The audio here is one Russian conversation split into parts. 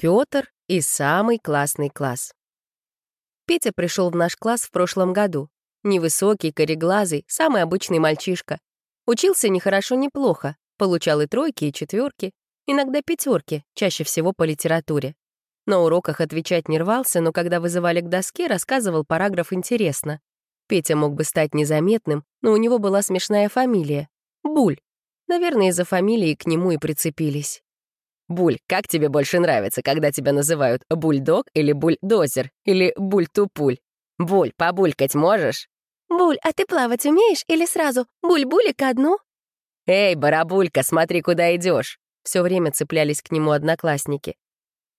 Пётр и самый классный класс. Петя пришел в наш класс в прошлом году. Невысокий, кореглазый, самый обычный мальчишка. Учился ни хорошо, ни плохо, получал и тройки, и четверки, иногда пятерки, чаще всего по литературе. На уроках отвечать не рвался, но когда вызывали к доске, рассказывал параграф интересно. Петя мог бы стать незаметным, но у него была смешная фамилия — Буль. Наверное, из-за фамилии к нему и прицепились. «Буль, как тебе больше нравится, когда тебя называют бульдог или бульдозер, или буль-тупуль? Буль, побулькать можешь?» «Буль, а ты плавать умеешь или сразу буль-булик ко дну?» «Эй, барабулька, смотри, куда идешь!» Все время цеплялись к нему одноклассники.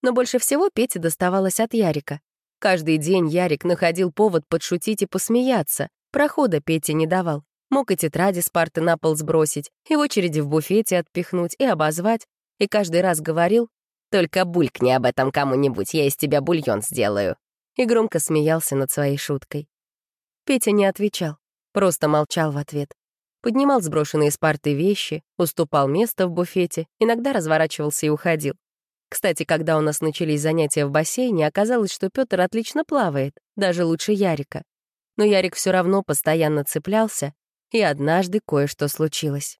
Но больше всего Пете доставалось от Ярика. Каждый день Ярик находил повод подшутить и посмеяться. Прохода Пете не давал. Мог и тетради с парты на пол сбросить, и в очереди в буфете отпихнуть, и обозвать, и каждый раз говорил «Только булькни об этом кому-нибудь, я из тебя бульон сделаю». И громко смеялся над своей шуткой. Петя не отвечал, просто молчал в ответ. Поднимал сброшенные с парты вещи, уступал место в буфете, иногда разворачивался и уходил. Кстати, когда у нас начались занятия в бассейне, оказалось, что Петр отлично плавает, даже лучше Ярика. Но Ярик все равно постоянно цеплялся, и однажды кое-что случилось.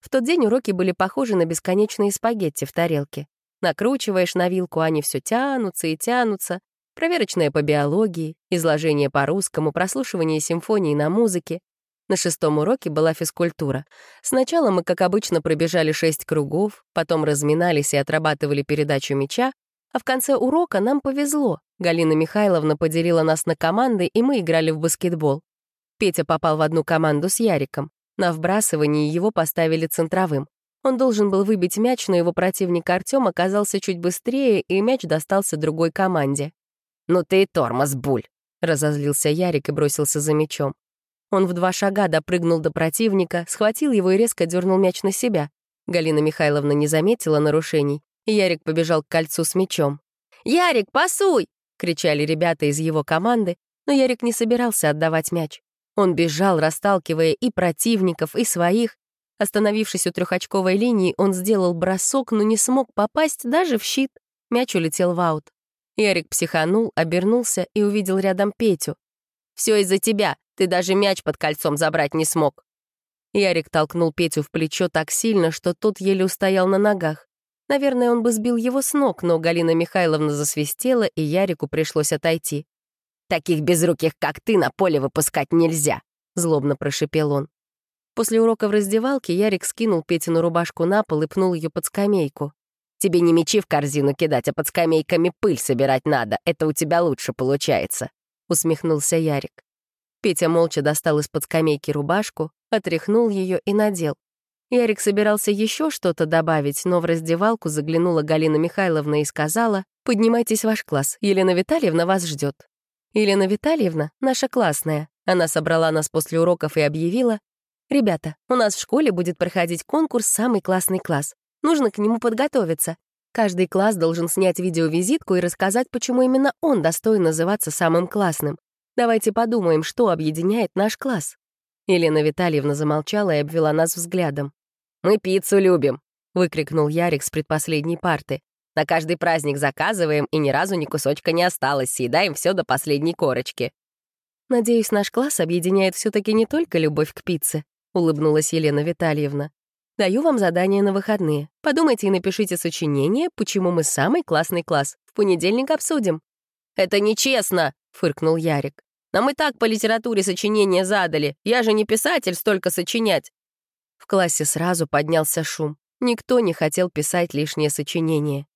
В тот день уроки были похожи на бесконечные спагетти в тарелке. Накручиваешь на вилку, они все тянутся и тянутся. Проверочное по биологии, изложение по русскому, прослушивание симфонии на музыке. На шестом уроке была физкультура. Сначала мы, как обычно, пробежали шесть кругов, потом разминались и отрабатывали передачу мяча, а в конце урока нам повезло. Галина Михайловна поделила нас на команды, и мы играли в баскетбол. Петя попал в одну команду с Яриком. На вбрасывании его поставили центровым. Он должен был выбить мяч, но его противник Артём оказался чуть быстрее, и мяч достался другой команде. «Ну ты и тормоз, буль!» — разозлился Ярик и бросился за мячом. Он в два шага допрыгнул до противника, схватил его и резко дернул мяч на себя. Галина Михайловна не заметила нарушений, и Ярик побежал к кольцу с мячом. «Ярик, пасуй!» — кричали ребята из его команды, но Ярик не собирался отдавать мяч. Он бежал, расталкивая и противников, и своих. Остановившись у трехочковой линии, он сделал бросок, но не смог попасть даже в щит. Мяч улетел в аут. Ярик психанул, обернулся и увидел рядом Петю. «Все из-за тебя. Ты даже мяч под кольцом забрать не смог». Ярик толкнул Петю в плечо так сильно, что тот еле устоял на ногах. Наверное, он бы сбил его с ног, но Галина Михайловна засвистела, и Ярику пришлось отойти. «Таких безруких, как ты, на поле выпускать нельзя», — злобно прошипел он. После урока в раздевалке Ярик скинул Петину рубашку на пол и пнул ее под скамейку. «Тебе не мечи в корзину кидать, а под скамейками пыль собирать надо. Это у тебя лучше получается», — усмехнулся Ярик. Петя молча достал из-под скамейки рубашку, отряхнул ее и надел. Ярик собирался еще что-то добавить, но в раздевалку заглянула Галина Михайловна и сказала, «Поднимайтесь в ваш класс, Елена Витальевна вас ждет. Елена Витальевна, наша классная, она собрала нас после уроков и объявила, «Ребята, у нас в школе будет проходить конкурс «Самый классный класс». Нужно к нему подготовиться. Каждый класс должен снять видеовизитку и рассказать, почему именно он достоин называться самым классным. Давайте подумаем, что объединяет наш класс». Елена Витальевна замолчала и обвела нас взглядом. «Мы пиццу любим», — выкрикнул Ярик с предпоследней парты. На каждый праздник заказываем, и ни разу ни кусочка не осталось, съедаем все до последней корочки. «Надеюсь, наш класс объединяет все таки не только любовь к пицце», — улыбнулась Елена Витальевна. «Даю вам задание на выходные. Подумайте и напишите сочинение, почему мы самый классный класс. В понедельник обсудим». «Это нечестно!» — фыркнул Ярик. «Нам и так по литературе сочинение задали. Я же не писатель столько сочинять». В классе сразу поднялся шум. Никто не хотел писать лишнее сочинение.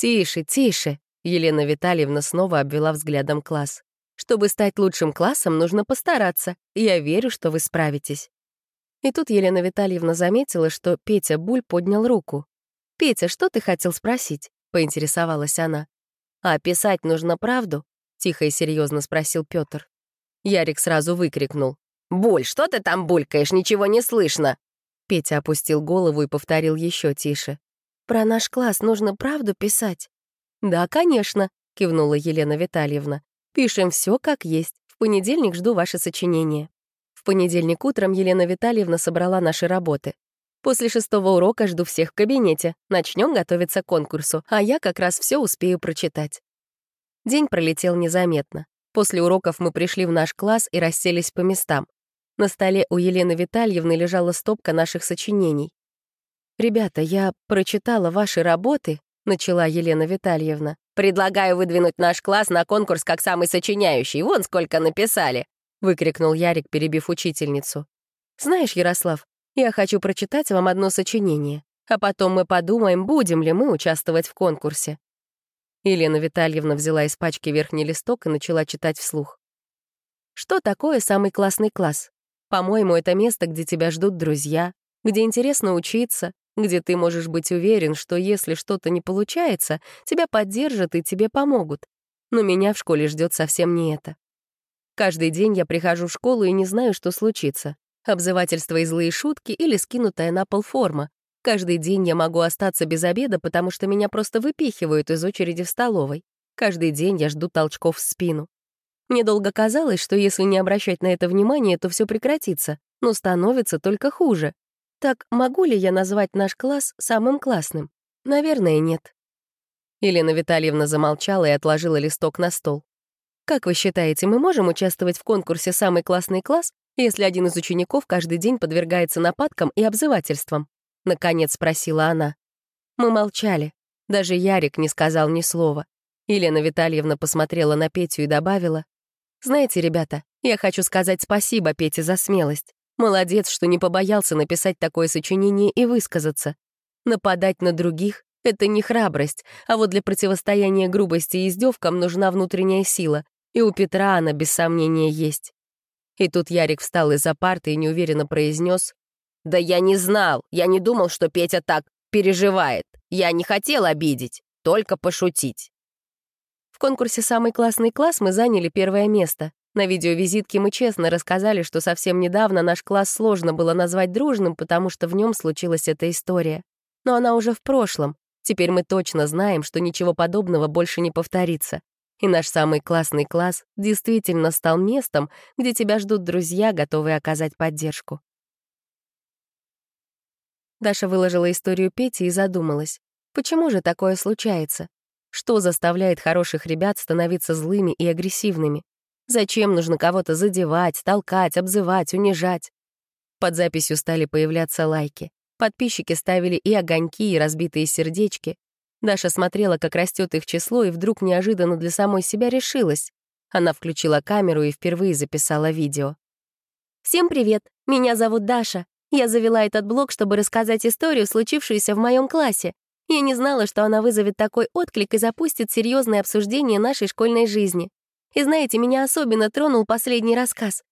«Тише, тише!» — Елена Витальевна снова обвела взглядом класс. «Чтобы стать лучшим классом, нужно постараться. Я верю, что вы справитесь». И тут Елена Витальевна заметила, что Петя Буль поднял руку. «Петя, что ты хотел спросить?» — поинтересовалась она. «А писать нужно правду?» — тихо и серьезно спросил Петр. Ярик сразу выкрикнул. «Буль, что ты там булькаешь? Ничего не слышно!» Петя опустил голову и повторил еще тише. Про наш класс нужно правду писать?» «Да, конечно», — кивнула Елена Витальевна. «Пишем все как есть. В понедельник жду ваше сочинение». В понедельник утром Елена Витальевна собрала наши работы. После шестого урока жду всех в кабинете. Начнем готовиться к конкурсу, а я как раз все успею прочитать. День пролетел незаметно. После уроков мы пришли в наш класс и расселись по местам. На столе у Елены Витальевны лежала стопка наших сочинений. «Ребята, я прочитала ваши работы», — начала Елена Витальевна. «Предлагаю выдвинуть наш класс на конкурс как самый сочиняющий. Вон сколько написали!» — выкрикнул Ярик, перебив учительницу. «Знаешь, Ярослав, я хочу прочитать вам одно сочинение, а потом мы подумаем, будем ли мы участвовать в конкурсе». Елена Витальевна взяла из пачки верхний листок и начала читать вслух. «Что такое самый классный класс? По-моему, это место, где тебя ждут друзья, где интересно учиться, где ты можешь быть уверен, что если что-то не получается, тебя поддержат и тебе помогут. Но меня в школе ждет совсем не это. Каждый день я прихожу в школу и не знаю, что случится. Обзывательства и злые шутки или скинутая на пол форма. Каждый день я могу остаться без обеда, потому что меня просто выпихивают из очереди в столовой. Каждый день я жду толчков в спину. Мне долго казалось, что если не обращать на это внимание, то все прекратится, но становится только хуже. Так могу ли я назвать наш класс самым классным? Наверное, нет. Елена Витальевна замолчала и отложила листок на стол. Как вы считаете, мы можем участвовать в конкурсе «Самый классный класс», если один из учеников каждый день подвергается нападкам и обзывательствам? Наконец спросила она. Мы молчали. Даже Ярик не сказал ни слова. Елена Витальевна посмотрела на Петю и добавила. «Знаете, ребята, я хочу сказать спасибо Пете за смелость. Молодец, что не побоялся написать такое сочинение и высказаться. Нападать на других — это не храбрость, а вот для противостояния грубости и издевкам нужна внутренняя сила, и у Петра она без сомнения есть. И тут Ярик встал из-за парты и неуверенно произнес: «Да я не знал, я не думал, что Петя так переживает. Я не хотел обидеть, только пошутить». В конкурсе «Самый классный класс» мы заняли первое место. На видеовизитке мы честно рассказали, что совсем недавно наш класс сложно было назвать дружным, потому что в нем случилась эта история. Но она уже в прошлом. Теперь мы точно знаем, что ничего подобного больше не повторится. И наш самый классный класс действительно стал местом, где тебя ждут друзья, готовые оказать поддержку. Даша выложила историю Пети и задумалась. Почему же такое случается? Что заставляет хороших ребят становиться злыми и агрессивными? Зачем нужно кого-то задевать, толкать, обзывать, унижать? Под записью стали появляться лайки. Подписчики ставили и огоньки, и разбитые сердечки. Даша смотрела, как растет их число, и вдруг неожиданно для самой себя решилась. Она включила камеру и впервые записала видео. «Всем привет! Меня зовут Даша. Я завела этот блог, чтобы рассказать историю, случившуюся в моем классе. Я не знала, что она вызовет такой отклик и запустит серьезное обсуждение нашей школьной жизни. И знаете, меня особенно тронул последний рассказ.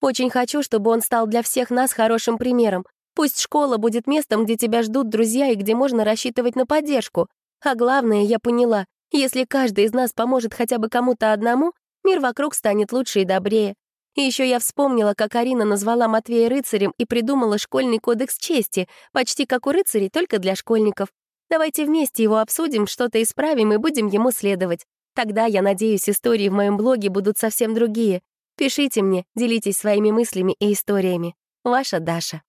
Очень хочу, чтобы он стал для всех нас хорошим примером. Пусть школа будет местом, где тебя ждут друзья и где можно рассчитывать на поддержку. А главное, я поняла, если каждый из нас поможет хотя бы кому-то одному, мир вокруг станет лучше и добрее. И еще я вспомнила, как Арина назвала Матвея рыцарем и придумала школьный кодекс чести, почти как у рыцарей, только для школьников. Давайте вместе его обсудим, что-то исправим и будем ему следовать. Тогда, я надеюсь, истории в моем блоге будут совсем другие. Пишите мне, делитесь своими мыслями и историями. Ваша Даша.